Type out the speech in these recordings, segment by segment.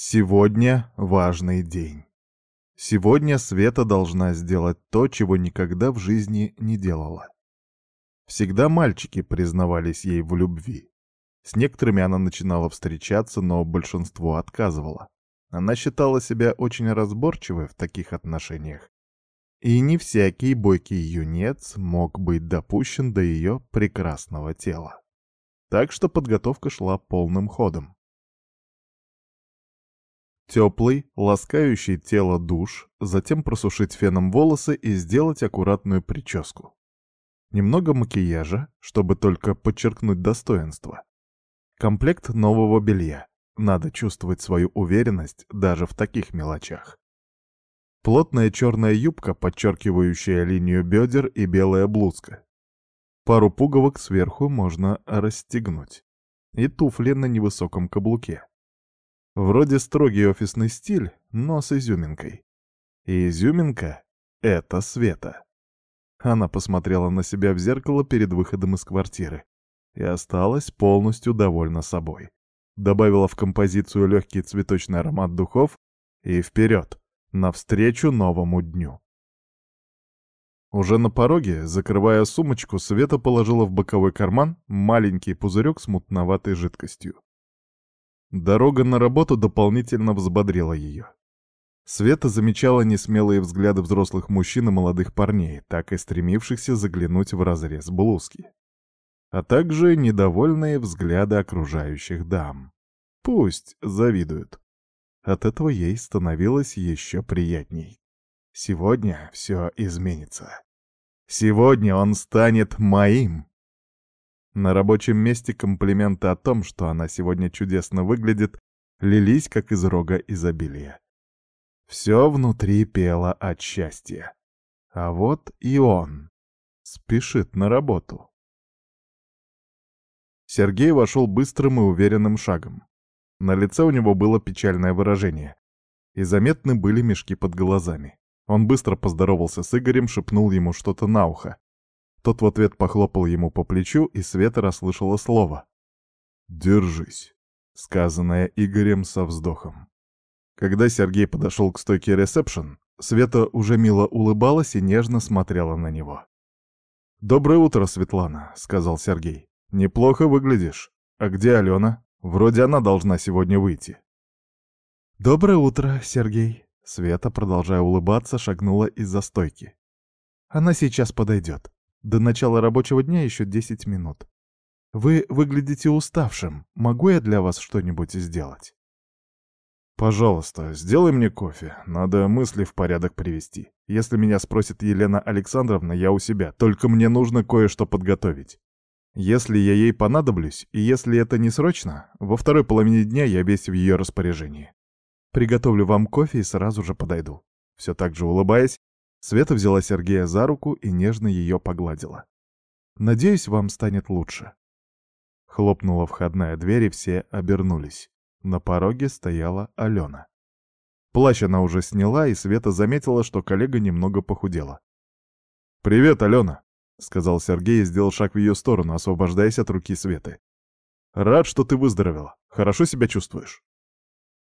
Сегодня важный день. Сегодня Света должна сделать то, чего никогда в жизни не делала. Всегда мальчики признавались ей в любви. С некоторыми она начинала встречаться, но большинство отказывало. Она считала себя очень разборчивой в таких отношениях. И не всякий бойкий юнец мог быть допущен до ее прекрасного тела. Так что подготовка шла полным ходом. Теплый, ласкающий тело душ, затем просушить феном волосы и сделать аккуратную прическу. Немного макияжа, чтобы только подчеркнуть достоинство. Комплект нового белья. Надо чувствовать свою уверенность даже в таких мелочах. Плотная черная юбка, подчеркивающая линию бедер и белая блузка. Пару пуговок сверху можно расстегнуть. И туфли на невысоком каблуке. Вроде строгий офисный стиль, но с изюминкой. И изюминка — это Света. Она посмотрела на себя в зеркало перед выходом из квартиры и осталась полностью довольна собой. Добавила в композицию легкий цветочный аромат духов и вперед, навстречу новому дню. Уже на пороге, закрывая сумочку, Света положила в боковой карман маленький пузырек с мутноватой жидкостью. Дорога на работу дополнительно взбодрила ее. Света замечала несмелые взгляды взрослых мужчин и молодых парней, так и стремившихся заглянуть в разрез блузки. А также недовольные взгляды окружающих дам. Пусть завидуют. От этого ей становилось еще приятней. Сегодня все изменится. Сегодня он станет моим. На рабочем месте комплименты о том, что она сегодня чудесно выглядит, лились как из рога изобилия. Все внутри пело от счастья. А вот и он. Спешит на работу. Сергей вошел быстрым и уверенным шагом. На лице у него было печальное выражение. И заметны были мешки под глазами. Он быстро поздоровался с Игорем, шепнул ему что-то на ухо. Тот в ответ похлопал ему по плечу, и Света расслышала слово. «Держись», сказанное Игорем со вздохом. Когда Сергей подошел к стойке ресепшн, Света уже мило улыбалась и нежно смотрела на него. «Доброе утро, Светлана», — сказал Сергей. «Неплохо выглядишь. А где Алена? Вроде она должна сегодня выйти». «Доброе утро, Сергей», — Света, продолжая улыбаться, шагнула из-за стойки. «Она сейчас подойдет». До начала рабочего дня еще 10 минут. Вы выглядите уставшим. Могу я для вас что-нибудь сделать? Пожалуйста, сделай мне кофе. Надо мысли в порядок привести. Если меня спросит Елена Александровна, я у себя. Только мне нужно кое-что подготовить. Если я ей понадоблюсь, и если это не срочно, во второй половине дня я весь в ее распоряжении. Приготовлю вам кофе и сразу же подойду. Все так же улыбаясь, Света взяла Сергея за руку и нежно ее погладила. «Надеюсь, вам станет лучше». Хлопнула входная дверь, и все обернулись. На пороге стояла Алена. Плащ она уже сняла, и Света заметила, что коллега немного похудела. «Привет, Алена!» — сказал Сергей и сделал шаг в ее сторону, освобождаясь от руки Светы. «Рад, что ты выздоровела. Хорошо себя чувствуешь?»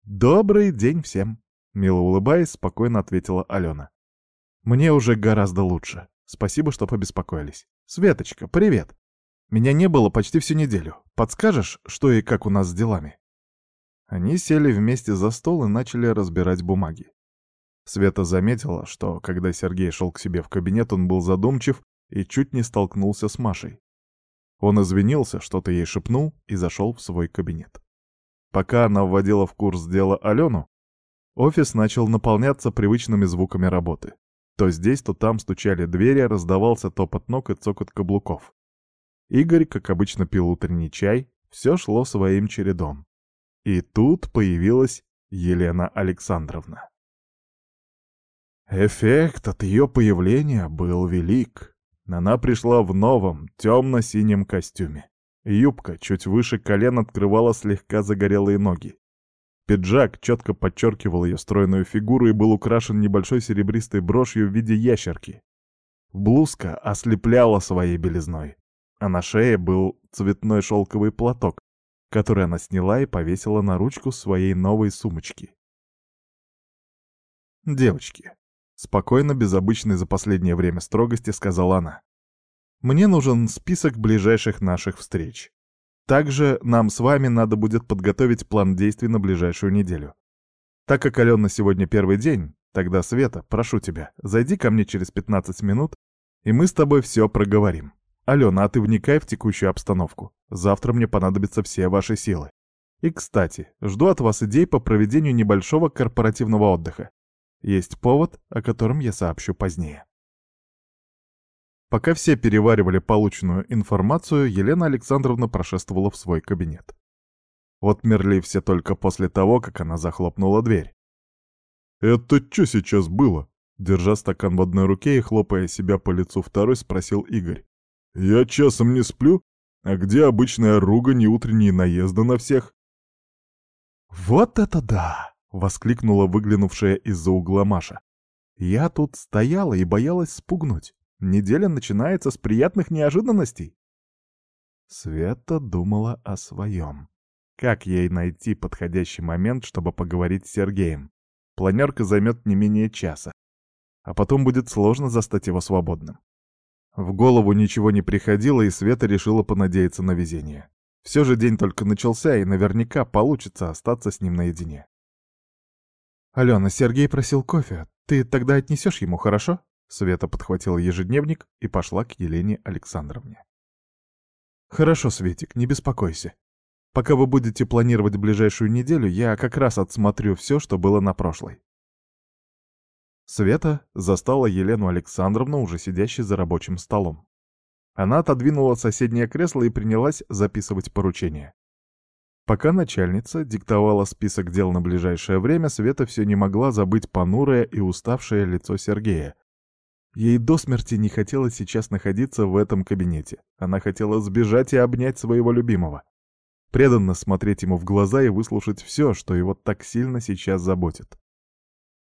«Добрый день всем!» — мило улыбаясь, спокойно ответила Алена. Мне уже гораздо лучше. Спасибо, что побеспокоились. Светочка, привет. Меня не было почти всю неделю. Подскажешь, что и как у нас с делами?» Они сели вместе за стол и начали разбирать бумаги. Света заметила, что, когда Сергей шел к себе в кабинет, он был задумчив и чуть не столкнулся с Машей. Он извинился, что-то ей шепнул и зашел в свой кабинет. Пока она вводила в курс дела Алену, офис начал наполняться привычными звуками работы. То здесь, то там стучали двери, раздавался топот ног и цокот каблуков. Игорь, как обычно, пил утренний чай, все шло своим чередом. И тут появилась Елена Александровна. Эффект от ее появления был велик. Она пришла в новом, темно-синем костюме. Юбка чуть выше колен открывала слегка загорелые ноги. Пиджак четко подчеркивал ее стройную фигуру и был украшен небольшой серебристой брошью в виде ящерки. Блузка ослепляла своей белизной, а на шее был цветной шелковый платок, который она сняла и повесила на ручку своей новой сумочки. «Девочки», — спокойно, без обычной за последнее время строгости сказала она, «мне нужен список ближайших наших встреч. Также нам с вами надо будет подготовить план действий на ближайшую неделю. Так как Алена сегодня первый день, тогда, Света, прошу тебя, зайди ко мне через 15 минут, и мы с тобой все проговорим. Алена, а ты вникай в текущую обстановку. Завтра мне понадобятся все ваши силы. И, кстати, жду от вас идей по проведению небольшого корпоративного отдыха. Есть повод, о котором я сообщу позднее. Пока все переваривали полученную информацию, Елена Александровна прошествовала в свой кабинет. Вот мерли все только после того, как она захлопнула дверь. «Это что сейчас было?» Держа стакан в одной руке и хлопая себя по лицу второй, спросил Игорь. «Я часом не сплю? А где обычная ругань и утренние наезды на всех?» «Вот это да!» — воскликнула выглянувшая из-за угла Маша. «Я тут стояла и боялась спугнуть. Неделя начинается с приятных неожиданностей. Света думала о своем. Как ей найти подходящий момент, чтобы поговорить с Сергеем? Планерка займет не менее часа. А потом будет сложно застать его свободным. В голову ничего не приходило, и Света решила понадеяться на везение. Все же день только начался, и наверняка получится остаться с ним наедине. «Алена, Сергей просил кофе. Ты тогда отнесешь ему, хорошо?» Света подхватила ежедневник и пошла к Елене Александровне. «Хорошо, Светик, не беспокойся. Пока вы будете планировать ближайшую неделю, я как раз отсмотрю все, что было на прошлой». Света застала Елену Александровну, уже сидящей за рабочим столом. Она отодвинула соседнее кресло и принялась записывать поручения. Пока начальница диктовала список дел на ближайшее время, Света все не могла забыть понурое и уставшее лицо Сергея, Ей до смерти не хотелось сейчас находиться в этом кабинете. Она хотела сбежать и обнять своего любимого. Преданно смотреть ему в глаза и выслушать все, что его так сильно сейчас заботит.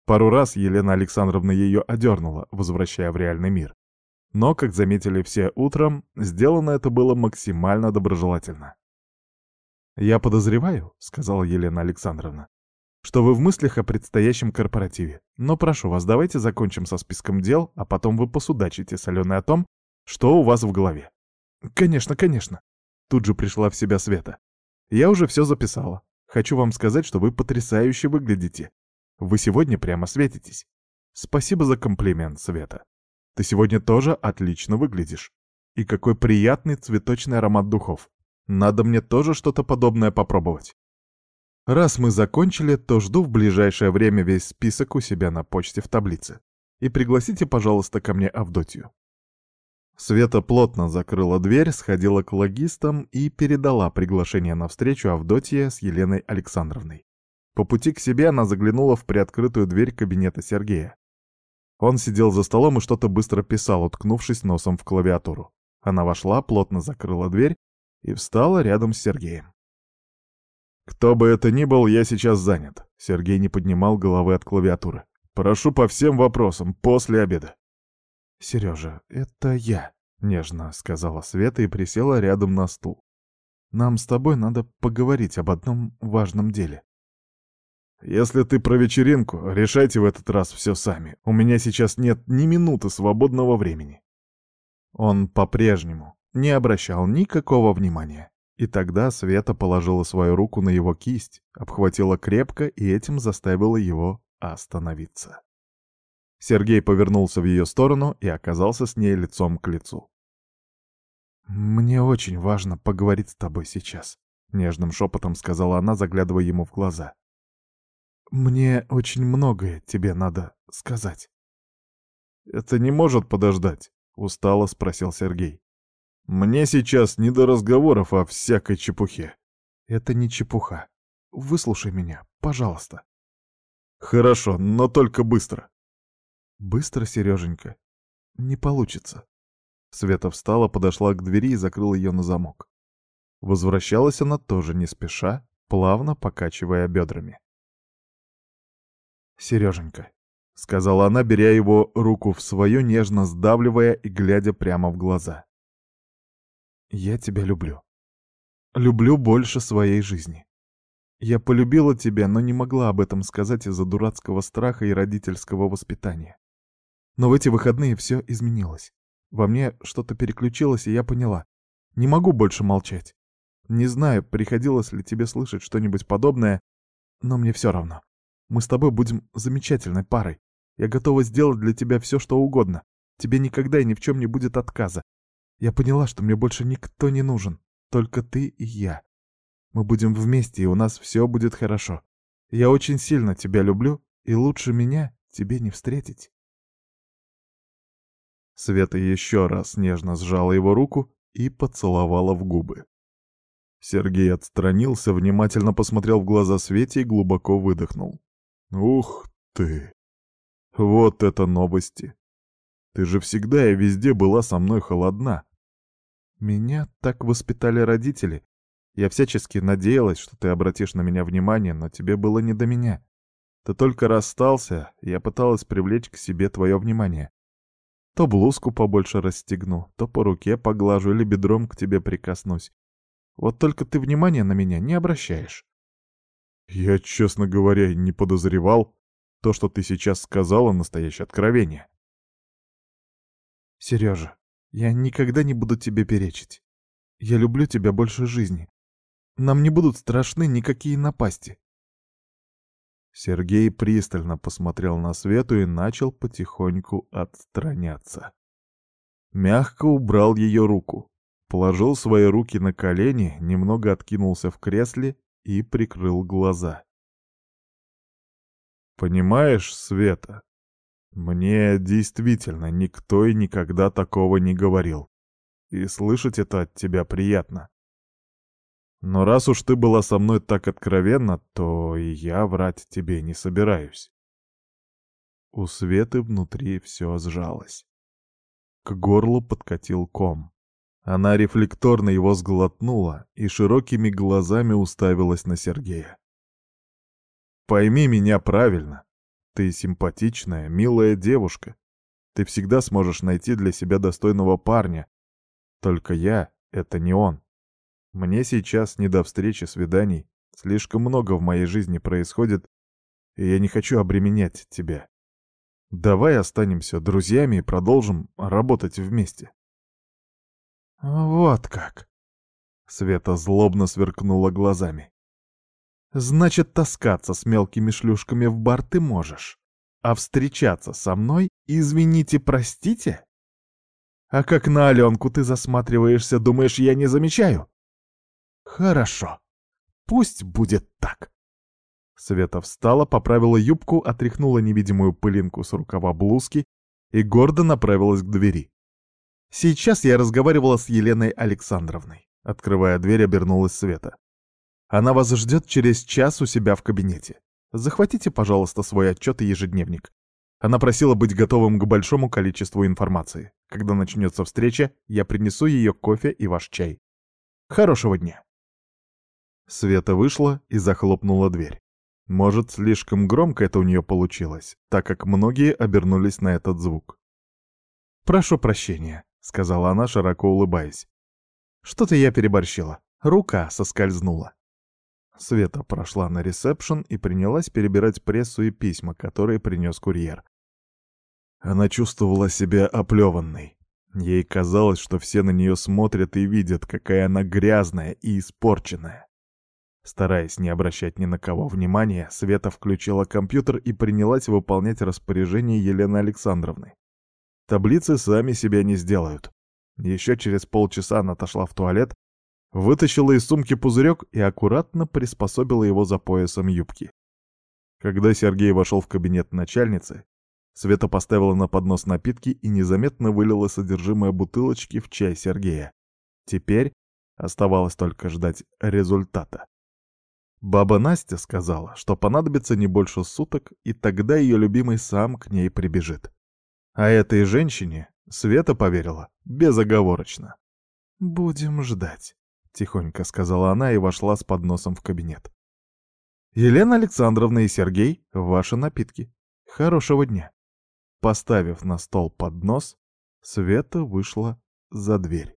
Пару раз Елена Александровна ее одернула, возвращая в реальный мир. Но, как заметили все утром, сделано это было максимально доброжелательно. «Я подозреваю», — сказала Елена Александровна, что вы в мыслях о предстоящем корпоративе. Но прошу вас, давайте закончим со списком дел, а потом вы посудачите с Аленой о том, что у вас в голове. Конечно, конечно. Тут же пришла в себя Света. Я уже все записала. Хочу вам сказать, что вы потрясающе выглядите. Вы сегодня прямо светитесь. Спасибо за комплимент, Света. Ты сегодня тоже отлично выглядишь. И какой приятный цветочный аромат духов. Надо мне тоже что-то подобное попробовать. Раз мы закончили, то жду в ближайшее время весь список у себя на почте в таблице. И пригласите, пожалуйста, ко мне Авдотью. Света плотно закрыла дверь, сходила к логистам и передала приглашение на встречу Авдотье с Еленой Александровной. По пути к себе она заглянула в приоткрытую дверь кабинета Сергея. Он сидел за столом и что-то быстро писал, уткнувшись носом в клавиатуру. Она вошла, плотно закрыла дверь и встала рядом с Сергеем. «Кто бы это ни был, я сейчас занят». Сергей не поднимал головы от клавиатуры. «Прошу по всем вопросам, после обеда». «Сережа, это я», — нежно сказала Света и присела рядом на стул. «Нам с тобой надо поговорить об одном важном деле». «Если ты про вечеринку, решайте в этот раз все сами. У меня сейчас нет ни минуты свободного времени». Он по-прежнему не обращал никакого внимания. И тогда Света положила свою руку на его кисть, обхватила крепко и этим заставила его остановиться. Сергей повернулся в ее сторону и оказался с ней лицом к лицу. «Мне очень важно поговорить с тобой сейчас», — нежным шепотом сказала она, заглядывая ему в глаза. «Мне очень многое тебе надо сказать». «Это не может подождать», — устало спросил Сергей. Мне сейчас не до разговоров о всякой чепухе. Это не чепуха. Выслушай меня, пожалуйста. Хорошо, но только быстро. Быстро, Сереженька. Не получится. Света встала, подошла к двери и закрыла ее на замок. Возвращалась она тоже не спеша, плавно покачивая бедрами. «Сереженька», — сказала она, беря его руку в свою, нежно сдавливая и глядя прямо в глаза. Я тебя люблю. люблю больше своей жизни. Я полюбила тебя, но не могла об этом сказать из-за дурацкого страха и родительского воспитания. Но в эти выходные все изменилось. Во мне что-то переключилось, и я поняла. Не могу больше молчать. Не знаю, приходилось ли тебе слышать что-нибудь подобное, но мне все равно. Мы с тобой будем замечательной парой. Я готова сделать для тебя все, что угодно. Тебе никогда и ни в чем не будет отказа. Я поняла, что мне больше никто не нужен. Только ты и я. Мы будем вместе, и у нас все будет хорошо. Я очень сильно тебя люблю, и лучше меня тебе не встретить. Света еще раз нежно сжала его руку и поцеловала в губы. Сергей отстранился, внимательно посмотрел в глаза Свете и глубоко выдохнул. «Ух ты! Вот это новости! Ты же всегда и везде была со мной холодна!» «Меня так воспитали родители. Я всячески надеялась, что ты обратишь на меня внимание, но тебе было не до меня. Ты только расстался, я пыталась привлечь к себе твое внимание. То блузку побольше расстегну, то по руке поглажу или бедром к тебе прикоснусь. Вот только ты внимания на меня не обращаешь. Я, честно говоря, не подозревал. То, что ты сейчас сказала, настоящее откровение. Сережа, я никогда не буду тебе перечить. Я люблю тебя больше жизни. Нам не будут страшны никакие напасти. Сергей пристально посмотрел на Свету и начал потихоньку отстраняться. Мягко убрал ее руку положил свои руки на колени, немного откинулся в кресле и прикрыл глаза. «Понимаешь, Света, мне действительно никто и никогда такого не говорил, и слышать это от тебя приятно. Но раз уж ты была со мной так откровенна, то и я врать тебе не собираюсь». У Светы внутри все сжалось. К горлу подкатил ком. Она рефлекторно его сглотнула и широкими глазами уставилась на Сергея. «Пойми меня правильно. Ты симпатичная, милая девушка. Ты всегда сможешь найти для себя достойного парня. Только я — это не он. Мне сейчас не до встречи, свиданий. Слишком много в моей жизни происходит, и я не хочу обременять тебя. Давай останемся друзьями и продолжим работать вместе». «Вот как!» Света злобно сверкнула глазами. «Значит, таскаться с мелкими шлюшками в бар ты можешь, а встречаться со мной, извините, простите? А как на Аленку ты засматриваешься, думаешь, я не замечаю? Хорошо, пусть будет так». Света встала, поправила юбку, отряхнула невидимую пылинку с рукава блузки и гордо направилась к двери. Сейчас я разговаривала с Еленой Александровной. Открывая дверь, обернулась Света. Она вас ждет через час у себя в кабинете. Захватите, пожалуйста, свой отчет и ежедневник. Она просила быть готовым к большому количеству информации. Когда начнется встреча, я принесу ее кофе и ваш чай. Хорошего дня. Света вышла и захлопнула дверь. Может, слишком громко это у нее получилось, так как многие обернулись на этот звук. «Прошу прощения», — сказала она, широко улыбаясь. «Что-то я переборщила. Рука соскользнула». Света прошла на ресепшн и принялась перебирать прессу и письма, которые принес курьер. Она чувствовала себя оплеванной. Ей казалось, что все на нее смотрят и видят, какая она грязная и испорченная. Стараясь не обращать ни на кого внимания, Света включила компьютер и принялась выполнять распоряжение Елены Александровны. Таблицы сами себя не сделают. Еще через полчаса она отошла в туалет, вытащила из сумки пузырек и аккуратно приспособила его за поясом юбки. Когда Сергей вошел в кабинет начальницы, Света поставила на поднос напитки и незаметно вылила содержимое бутылочки в чай Сергея. Теперь оставалось только ждать результата. Баба Настя сказала, что понадобится не больше суток, и тогда ее любимый сам к ней прибежит. А этой женщине Света поверила безоговорочно. «Будем ждать», — тихонько сказала она и вошла с подносом в кабинет. «Елена Александровна и Сергей, ваши напитки. Хорошего дня». Поставив на стол поднос, Света вышла за дверь.